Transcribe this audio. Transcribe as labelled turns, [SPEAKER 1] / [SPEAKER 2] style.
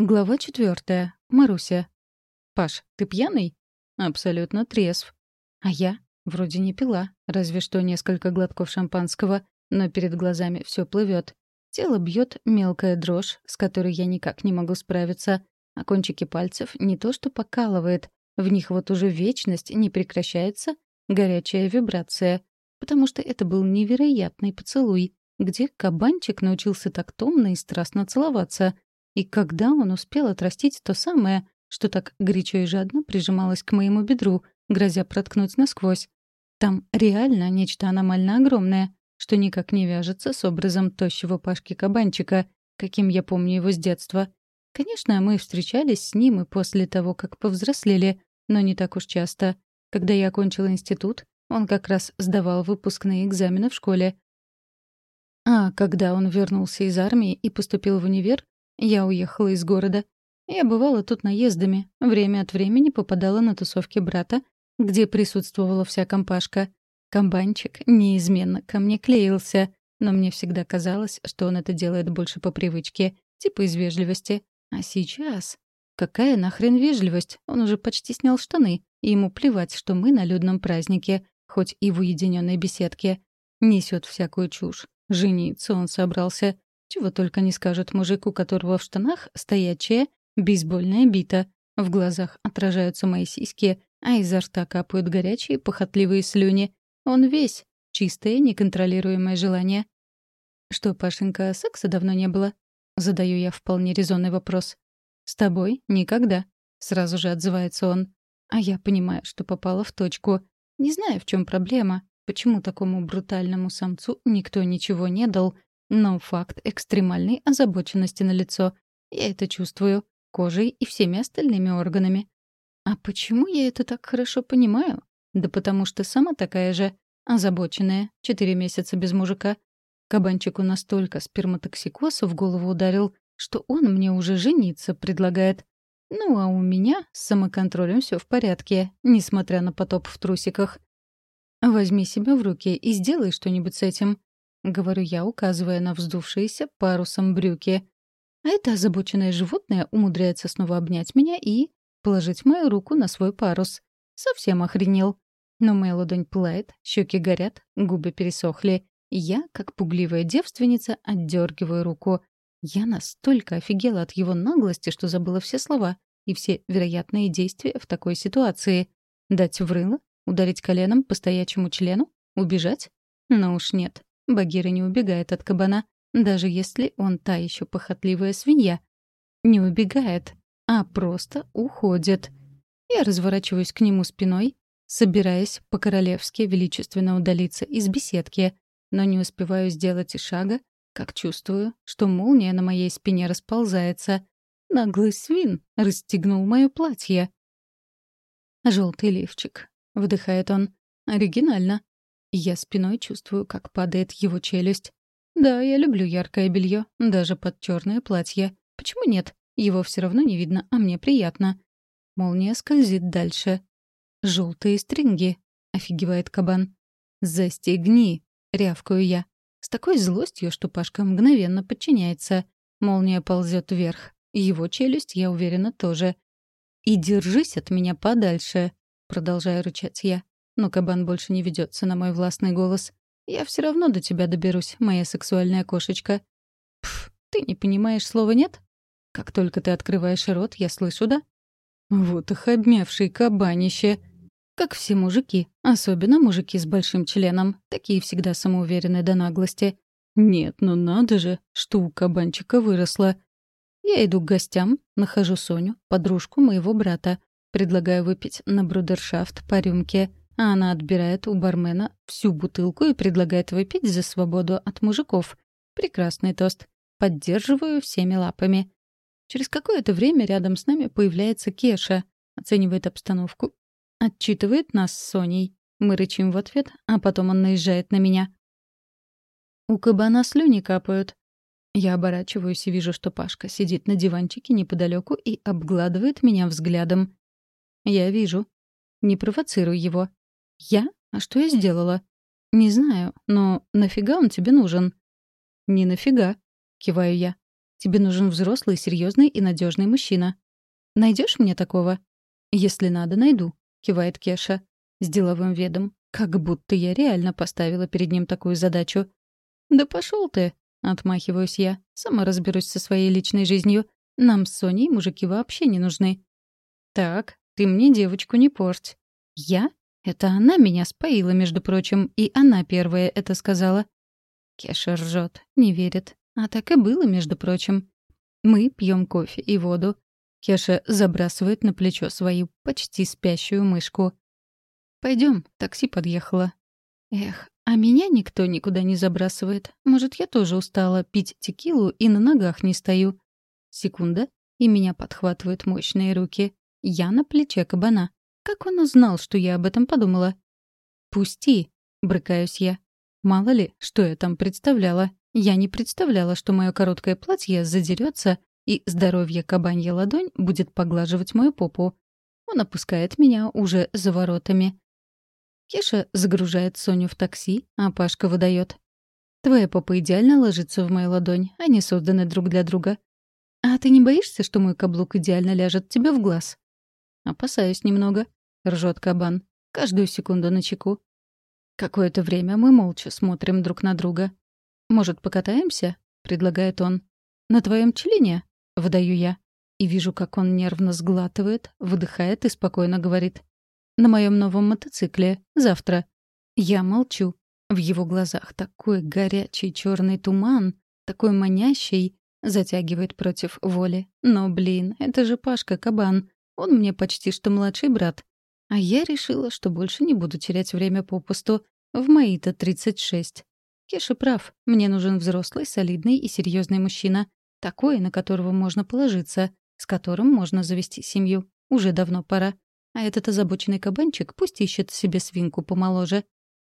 [SPEAKER 1] Глава четвертая. Маруся. «Паш, ты пьяный?» «Абсолютно трезв». «А я?» «Вроде не пила, разве что несколько глотков шампанского, но перед глазами все плывет. Тело бьет мелкая дрожь, с которой я никак не могу справиться, а кончики пальцев не то что покалывает, в них вот уже вечность не прекращается горячая вибрация, потому что это был невероятный поцелуй, где кабанчик научился так томно и страстно целоваться — и когда он успел отрастить то самое, что так горячо и жадно прижималось к моему бедру, грозя проткнуть насквозь. Там реально нечто аномально огромное, что никак не вяжется с образом тощего Пашки-кабанчика, каким я помню его с детства. Конечно, мы встречались с ним и после того, как повзрослели, но не так уж часто. Когда я окончила институт, он как раз сдавал выпускные экзамены в школе. А когда он вернулся из армии и поступил в универ, я уехала из города. Я бывала тут наездами, время от времени попадала на тусовки брата, где присутствовала вся компашка. Комбанчик неизменно ко мне клеился, но мне всегда казалось, что он это делает больше по привычке, типа из вежливости. А сейчас... Какая нахрен вежливость? Он уже почти снял штаны, и ему плевать, что мы на людном празднике, хоть и в уединенной беседке. Несет всякую чушь. Жениться он собрался. Чего только не скажет мужик, у которого в штанах стоячая бейсбольная бита. В глазах отражаются мои сиськи, а изо рта капают горячие похотливые слюни. Он весь чистое, неконтролируемое желание. «Что, Пашенька, секса давно не было?» Задаю я вполне резонный вопрос. «С тобой? Никогда». Сразу же отзывается он. А я понимаю, что попала в точку. Не знаю, в чем проблема. Почему Но факт экстремальной озабоченности на лицо. Я это чувствую кожей и всеми остальными органами. А почему я это так хорошо понимаю? Да потому что сама такая же озабоченная, четыре месяца без мужика. Кабанчику настолько сперматоксикоз в голову ударил, что он мне уже жениться предлагает. Ну а у меня с самоконтролем все в порядке, несмотря на потоп в трусиках. Возьми себя в руки и сделай что-нибудь с этим. Говорю я, указывая на вздувшиеся парусом брюки. А это озабоченное животное умудряется снова обнять меня и положить мою руку на свой парус. Совсем охренел. Но моя ладонь пылает, щеки горят, губы пересохли. Я, как пугливая девственница, отдергиваю руку. Я настолько офигела от его наглости, что забыла все слова и все вероятные действия в такой ситуации. Дать в ударить коленом по стоячему члену, убежать? Но ну уж нет. Багира не убегает от кабана, даже если он та еще похотливая свинья. Не убегает, а просто уходит. Я разворачиваюсь к нему спиной, собираясь по-королевски величественно удалиться из беседки, но не успеваю сделать и шага, как чувствую, что молния на моей спине расползается. Наглый свин расстегнул мое платье. «Желтый лифчик», — вдыхает он. «Оригинально. Я спиной чувствую, как падает его челюсть. Да, я люблю яркое белье, даже под черное платье. Почему нет? Его все равно не видно, а мне приятно. Молния скользит дальше. Желтые стринги, офигевает кабан. Застегни, рявкаю я. С такой злостью, что Пашка мгновенно подчиняется. Молния ползет вверх. Его челюсть, я уверена, тоже. «И держись от меня подальше», — продолжаю рычать я. Но «Ну, кабан больше не ведется на мой властный голос. «Я все равно до тебя доберусь, моя сексуальная кошечка». «Пф, ты не понимаешь слова «нет»?» «Как только ты открываешь рот, я слышу, да?» «Вот их обмявший кабанище!» «Как все мужики, особенно мужики с большим членом. Такие всегда самоуверены до наглости». «Нет, ну надо же, что у кабанчика выросло». Я иду к гостям, нахожу Соню, подружку моего брата. Предлагаю выпить на брудершафт по рюмке а она отбирает у бармена всю бутылку и предлагает выпить за свободу от мужиков. Прекрасный тост. Поддерживаю всеми лапами. Через какое-то время рядом с нами появляется Кеша, оценивает обстановку, отчитывает нас с Соней. Мы рычим в ответ, а потом он наезжает на меня. У кабана слюни капают. Я оборачиваюсь и вижу, что Пашка сидит на диванчике неподалеку и обгладывает меня взглядом. Я вижу. Не провоцируй его. «Я? А что я сделала?» «Не знаю, но нафига он тебе нужен?» «Не нафига», — киваю я. «Тебе нужен взрослый, серьезный и надежный мужчина. Найдешь мне такого?» «Если надо, найду», — кивает Кеша. С деловым ведом. Как будто я реально поставила перед ним такую задачу. «Да пошел ты!» — отмахиваюсь я. «Сама разберусь со своей личной жизнью. Нам с Соней мужики вообще не нужны». «Так, ты мне девочку не порть». «Я? Это она меня споила, между прочим, и она первая это сказала. Кеша ржет, не верит. А так и было, между прочим. Мы пьем кофе и воду. Кеша забрасывает на плечо свою почти спящую мышку. Пойдем, такси подъехало. Эх, а меня никто никуда не забрасывает. Может, я тоже устала пить текилу и на ногах не стою. Секунда, и меня подхватывают мощные руки. Я на плече кабана. Как он узнал, что я об этом подумала? «Пусти!» — брыкаюсь я. Мало ли, что я там представляла. Я не представляла, что мое короткое платье задерется, и здоровье кабанья ладонь будет поглаживать мою попу. Он опускает меня уже за воротами. Кеша загружает Соню в такси, а Пашка выдает. «Твоя попа идеально ложится в мою ладонь, они созданы друг для друга». «А ты не боишься, что мой каблук идеально ляжет тебе в глаз?» «Опасаюсь немного», — ржет кабан. «Каждую секунду на чеку». Какое-то время мы молча смотрим друг на друга. «Может, покатаемся?» — предлагает он. «На твоем члене?» — выдаю я. И вижу, как он нервно сглатывает, выдыхает и спокойно говорит. «На моем новом мотоцикле. Завтра». Я молчу. В его глазах такой горячий черный туман, такой манящий, затягивает против воли. Но, блин, это же Пашка Кабан. Он мне почти что младший брат. А я решила, что больше не буду терять время попусту. В мои-то 36. Кеша прав. Мне нужен взрослый, солидный и серьезный мужчина. Такой, на которого можно положиться, с которым можно завести семью. Уже давно пора. А этот озабоченный кабанчик пусть ищет себе свинку помоложе.